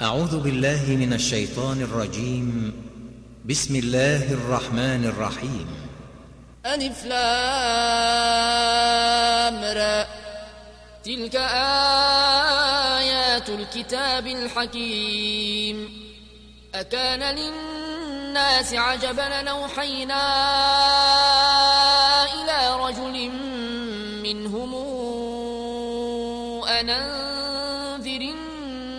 أعوذ بالله من الشيطان الرجيم. بسم الله الرحمن الرحيم. ألف لامر تلك آيات الكتاب الحكيم. أكان للناس عجبا نوحينا إلى رجل منهم أننذر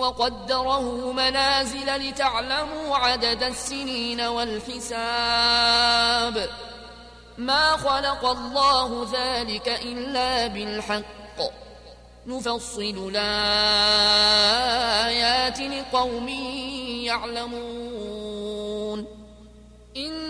وقدره منازل لتعلموا عدد السنين والحساب. ما خلق الله ذلك إلا بالحق. نفصل الآيات لقوم يعلمون. إن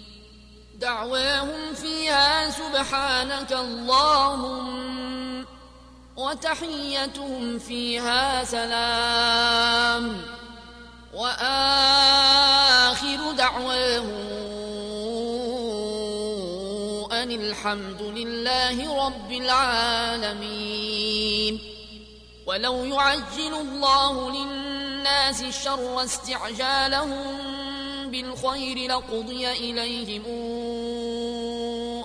دعواهم فيها سبحانك اللهم وتحيتهم فيها سلام. وآخر دعواهم أن الحمد لله رب العالمين. ولو يعجل الله للناس الشر استعجالهم بالخير لقضي إليهم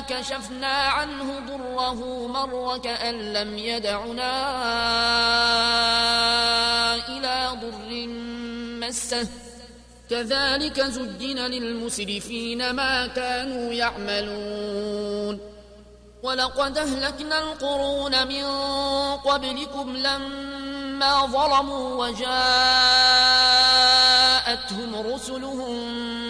كشفنا عنه ضره مر كأن لم يدعنا إلى ضر مسه. كذلك زجن للمسرفين ما كانوا يعملون. ولقد أهلكنا القرون من قبلكم لما ظلموا وجاءتهم رسلهم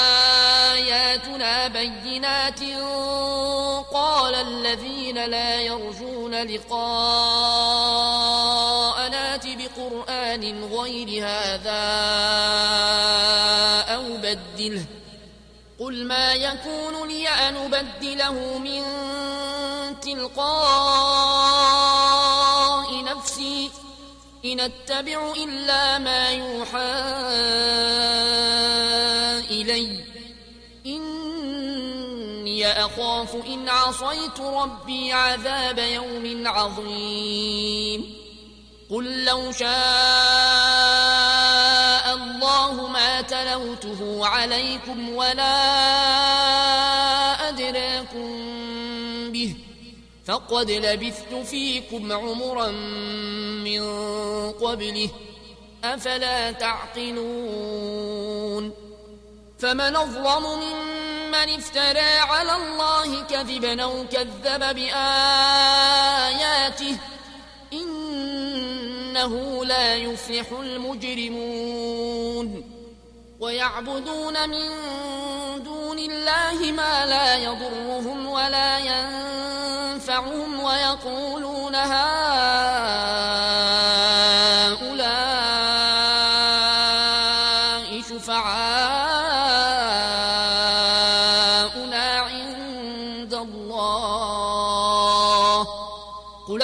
الذين لا يرجون لقاءنا بقرآن غير هذا أو بدله. قل ما يكون لي أن أبدله من تلقاء نفسي. إن أتبع إلا ما يوحى إلي. أخاف إن عصيت ربي عذاب يوم عظيم. قل لو شاء الله ما تلوته عليكم ولا أدراكم به فقد لبثت فيكم عمرا من قبله أفلا تعقلون. فمن أظلم ممن افترى على الله كذبا أو كذب بآياته إنه لا يفلح المجرمون ويعبدون من دون الله ما لا يضرهم ولا ينفعهم ويقولون هؤلاء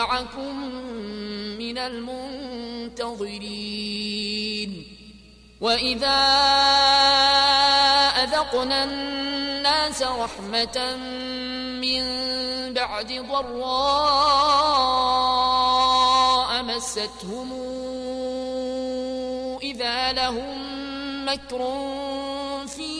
معكم من المنتظرين. وإذا أذقنا الناس رحمة من بعد ضراء مستهم إذا لهم مكر في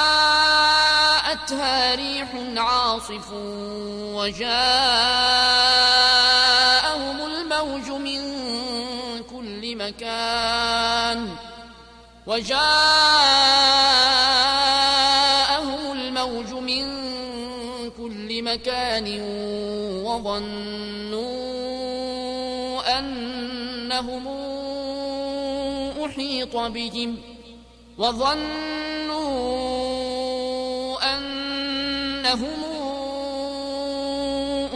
جاءتها ريح عاصف وجاءهم الموج من كل مكان وجاءهم الموج من كل مكان وظنوا أنهم أحيط بهم وظنوا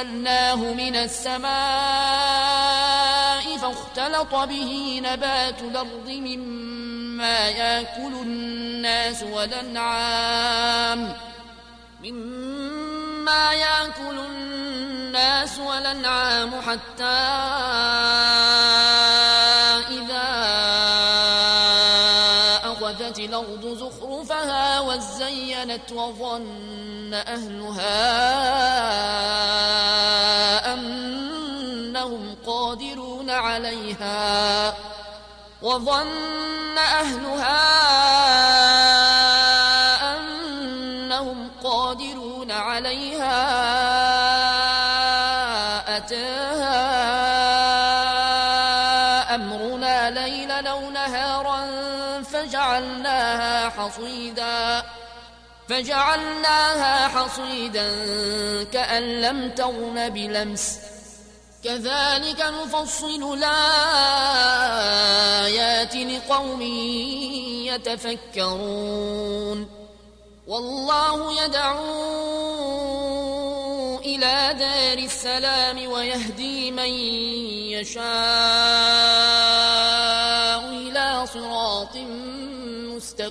أنزلناه من السماء فاختلط به نبات الأرض مما يأكل الناس والأنعام مما يأكل الناس والأنعام حتى إذا زخرفها وزينت وظن أهلها أنهم قادرون عليها وظن أهلها أنهم قادرون عليها حصيدا. فجعلناها حصيدا كأن لم تغن بلمس. كذلك نفصل الآيات لقوم يتفكرون. والله يدعو إلى دار السلام ويهدي من يشاء.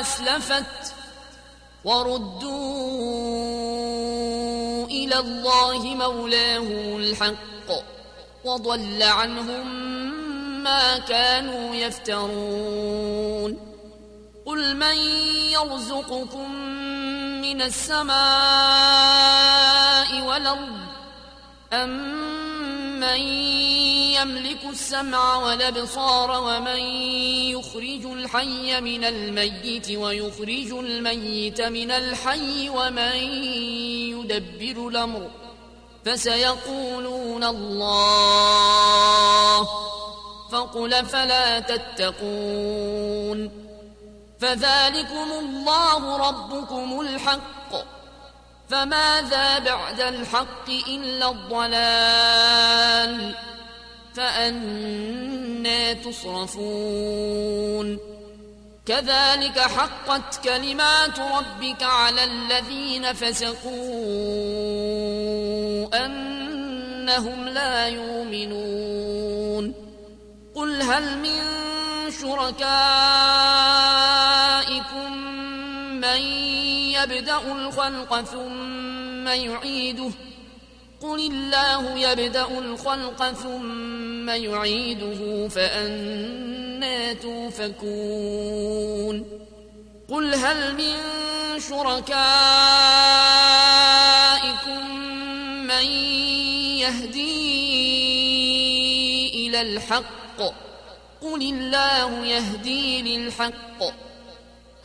أسلفت وردوا إلى الله مولاه الحق وضل عنهم ما كانوا يفترون قل من يرزقكم من السماء والأرض أمن يملك السمع والأبصار ومن يخرج الحي من الميت ويخرج الميت من الحي ومن يدبر الأمر فسيقولون الله فقل فلا تتقون فذلكم الله ربكم الحق فماذا بعد الحق إلا الضلال فأنا تصرفون كذلك حقت كلمات ربك على الذين فسقوا أنهم لا يؤمنون قل هل من شركائكم يبدأ الخلق ثم يعيده. قل الله يبدأ الخلق ثم يعيده فأنا توفكون. قل هل من شركائكم من يهدي إلى الحق؟ قل الله يهدي للحق.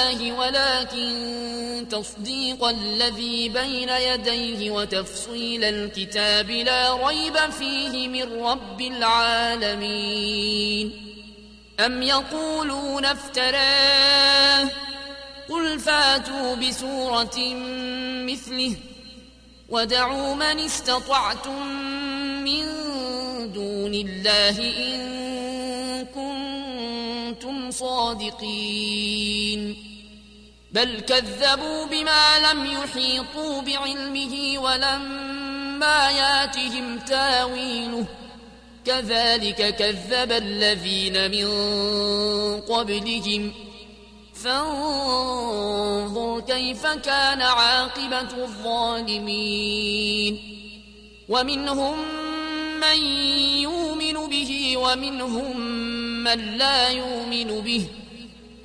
الله ولكن تصديق الذي بين يديه وتفصيل الكتاب لا ريب فيه من رب العالمين. أم يقولون افتراه؟ قل فاتوا بسورة مثله ودعوا من استطعتم من دون الله إن كنتم صادقين. بل كذبوا بما لم يحيطوا بعلمه ولما ياتهم تاويله. كذلك كذب الذين من قبلهم. فانظر كيف كان عاقبة الظالمين. ومنهم من يؤمن به ومنهم من لا يؤمن به.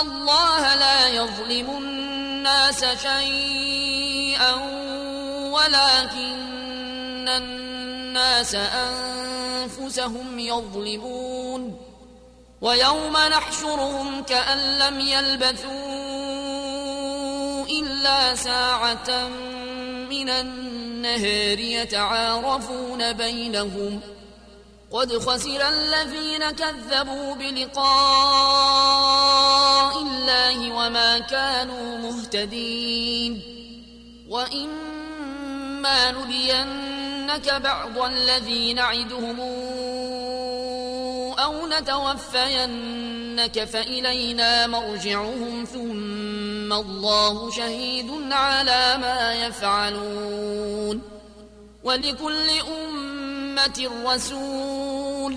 الله لا يظلم الناس شيئا ولكن الناس أنفسهم يظلمون ويوم نحشرهم كأن لم يلبثوا إلا ساعة من النهار يتعارفون بينهم قد خسر الذين كذبوا بلقاء الله وما كانوا مهتدين وإما نرينك بعض الذي نعدهم أو نتوفينك فإلينا مرجعهم ثم الله شهيد على ما يفعلون ولكل أمة رسول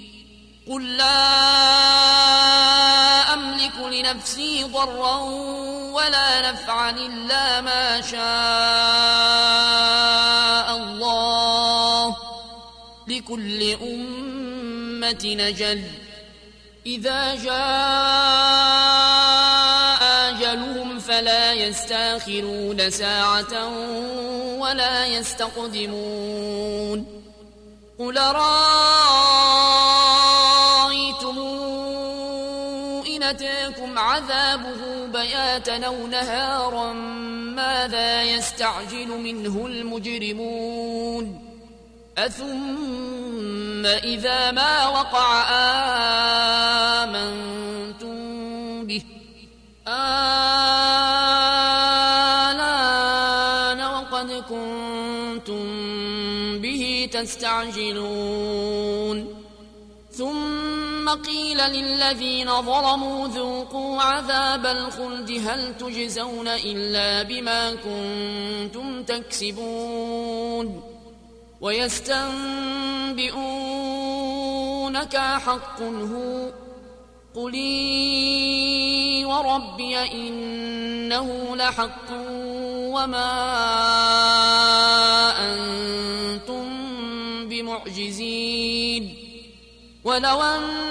قل لا أملك لنفسي ضرا ولا نفعا إلا ما شاء الله. لكل أمة نجل. إذا جاء أجلهم فلا يستأخرون ساعة ولا يستقدمون. قل رأيتم عذابه بياتا أو نهارا ماذا يستعجل منه المجرمون أثم إذا ما وقع آمنتم به آلان وقد كنتم به تستعجلون قيل للذين ظلموا ذوقوا عذاب الخلد هل تجزون إلا بما كنتم تكسبون ويستنبئونك حق هو قلي وربي إنه لحق وما أنتم بمعجزين ولو أن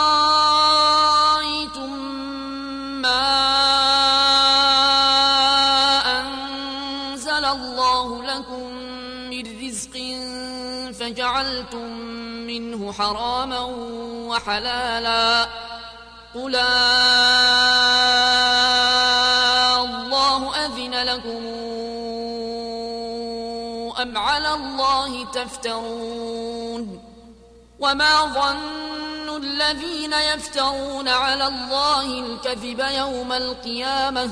فجعلتم منه حراما وحلالا قل الله أذن لكم أم على الله تفترون وما ظن الذين يفترون على الله الكذب يوم القيامة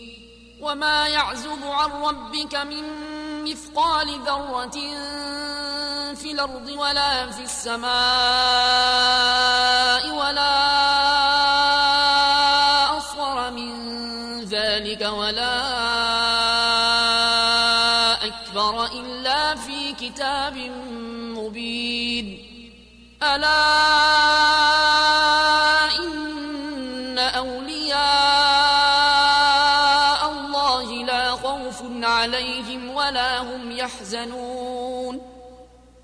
وما يعزب عن ربك من مثقال ذرة في الأرض ولا في السماء ولا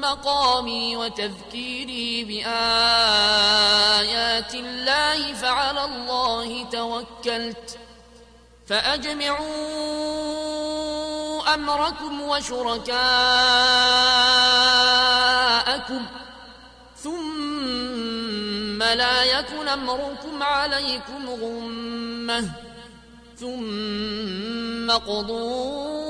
مقامي وتذكيري بآيات الله فعلى الله توكلت. فأجمعوا أمركم وشركاءكم ثم لا يكن أمركم عليكم غمة ثم قضوا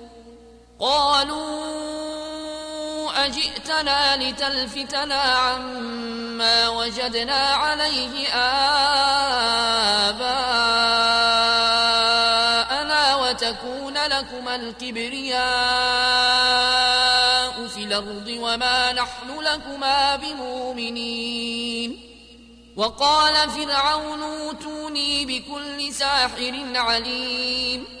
قالوا أجئتنا لتلفتنا عما وجدنا عليه آباءنا وتكون لكما الكبرياء في الأرض وما نحن لكما بمؤمنين. وقال فرعون أوتوني بكل ساحر عليم.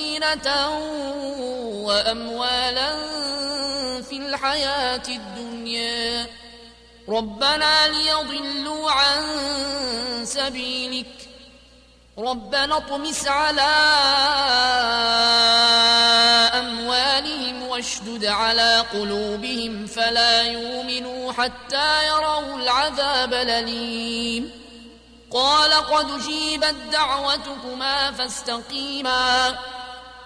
وأموالا في الحياة الدنيا. ربنا ليضلوا عن سبيلك. ربنا اطمس على أموالهم واشدد على قلوبهم فلا يؤمنوا حتى يروا العذاب الأليم. قال قد جيبت دعوتكما فاستقيما.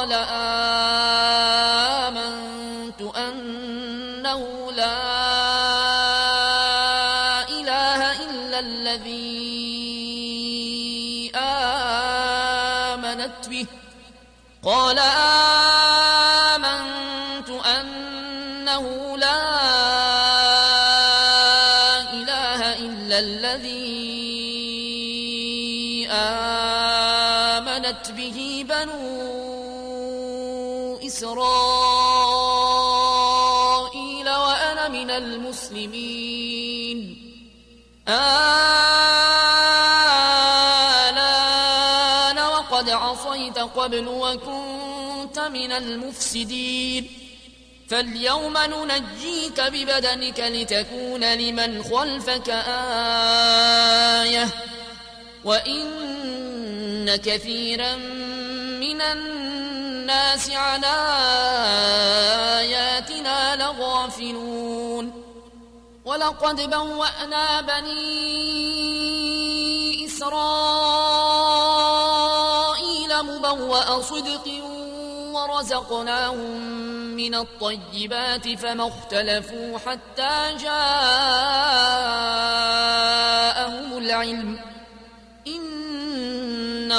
قال آمنت إسرائيل وأنا من المسلمين. آلان وقد عصيت قبل وكنت من المفسدين. فاليوم ننجيك ببدنك لتكون لمن خلفك آية. وإن كثيرا من الناس عن آياتنا لغافلون. ولقد بوأنا بني إسرائيل مبوأ صدق ورزقناهم من الطيبات فما اختلفوا حتى جاءهم العلم.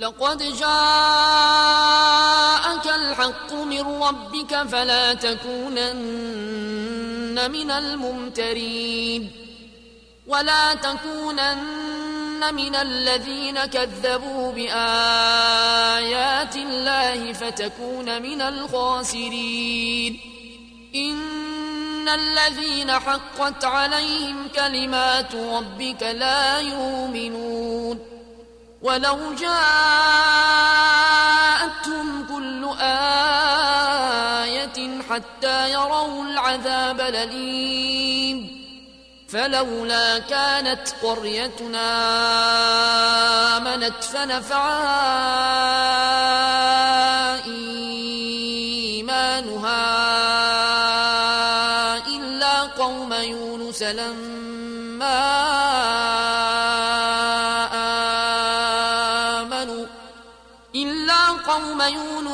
لقد جاءك الحق من ربك فلا تكونن من الممترين. ولا تكونن من الذين كذبوا بآيات الله فتكون من الخاسرين. إن الذين حقت عليهم كلمات ربك لا يؤمنون. ولو جاءتهم كل آية حتى يروا العذاب الأليم. فلولا كانت قريتنا آمنت فنفعها إيمانها إلا قوم يونس لما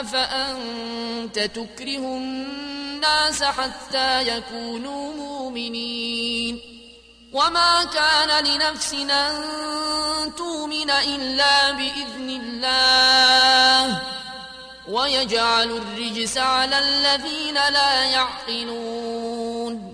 أفأنت تكره الناس حتى يكونوا مؤمنين؟ وما كان لنفس أن تؤمن إلا بإذن الله. ويجعل الرجس على الذين لا يعقلون.